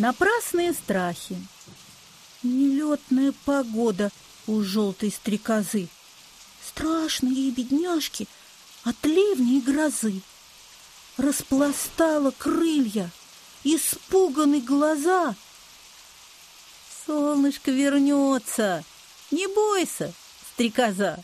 Напрасные страхи. Нелетная погода у желтой стрекозы. Страшные бедняжки от ливня и грозы. Распластала крылья, испуганы глаза. Солнышко вернется, не бойся, стрекоза.